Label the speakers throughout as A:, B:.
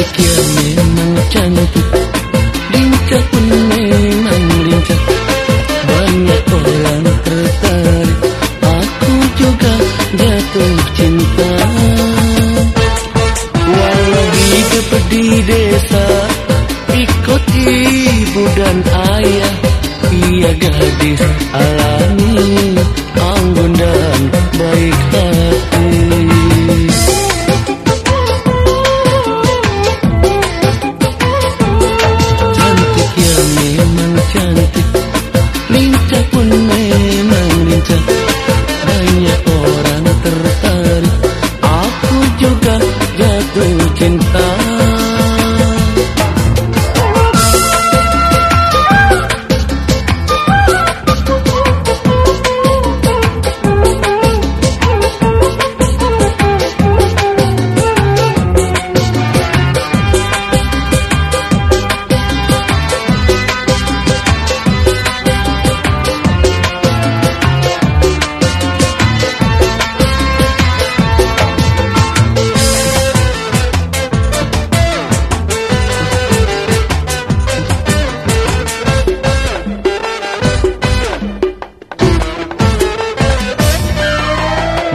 A: pikir memang cantik Lincah pun memang lincah Banyak orang tertarik Aku juga jatuh cinta Walau hidup di desa Ikut ibu dan ayah Ia gadis ayah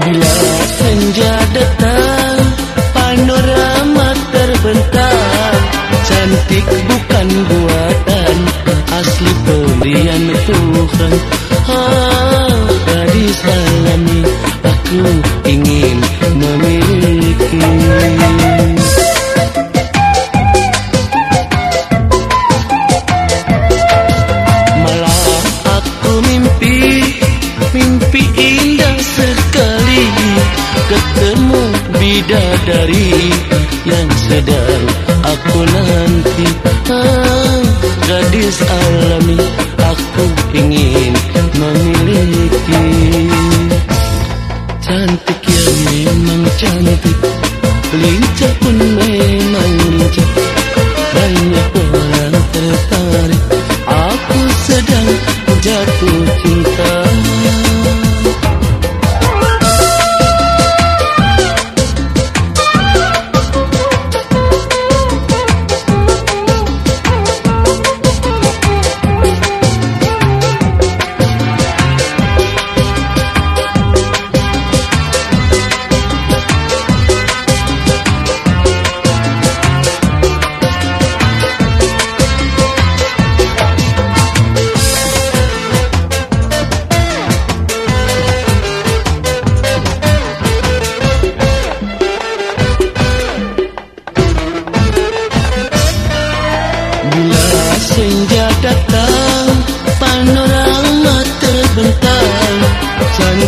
A: Bila senja datang Panorama terbentang. Cantik bukan buatan Asli pelian Tuhan. Bidadari yang sedang aku nanti ah, Gadis alami aku ingin memiliki. Cantik ya memang cantik Lincah pun memang lincah. Banyak orang tertarik Aku sedang jatuh cinta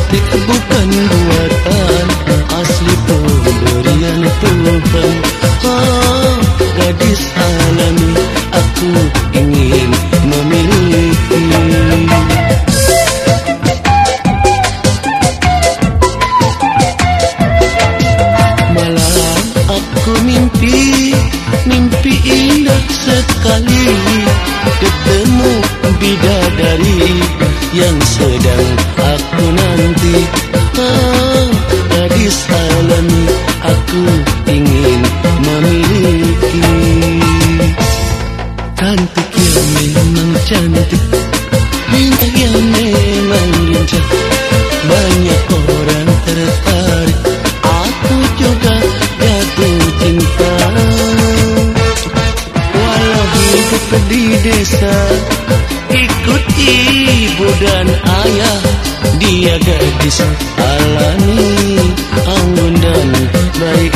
A: Cantik bukan buatan Asli pemberian Tuhan. Oh, Gadis alami sedang aku nanti. Ah, Gadis alami Aku ingin memiliki. Cantik yang memang cantik Lincah yang memang lincah. Banyak orang tertarik Aku juga jatuh cinta. Walau hidup di desa Ikut ibu dan ayah. Dia gadis alami Anggun dan baik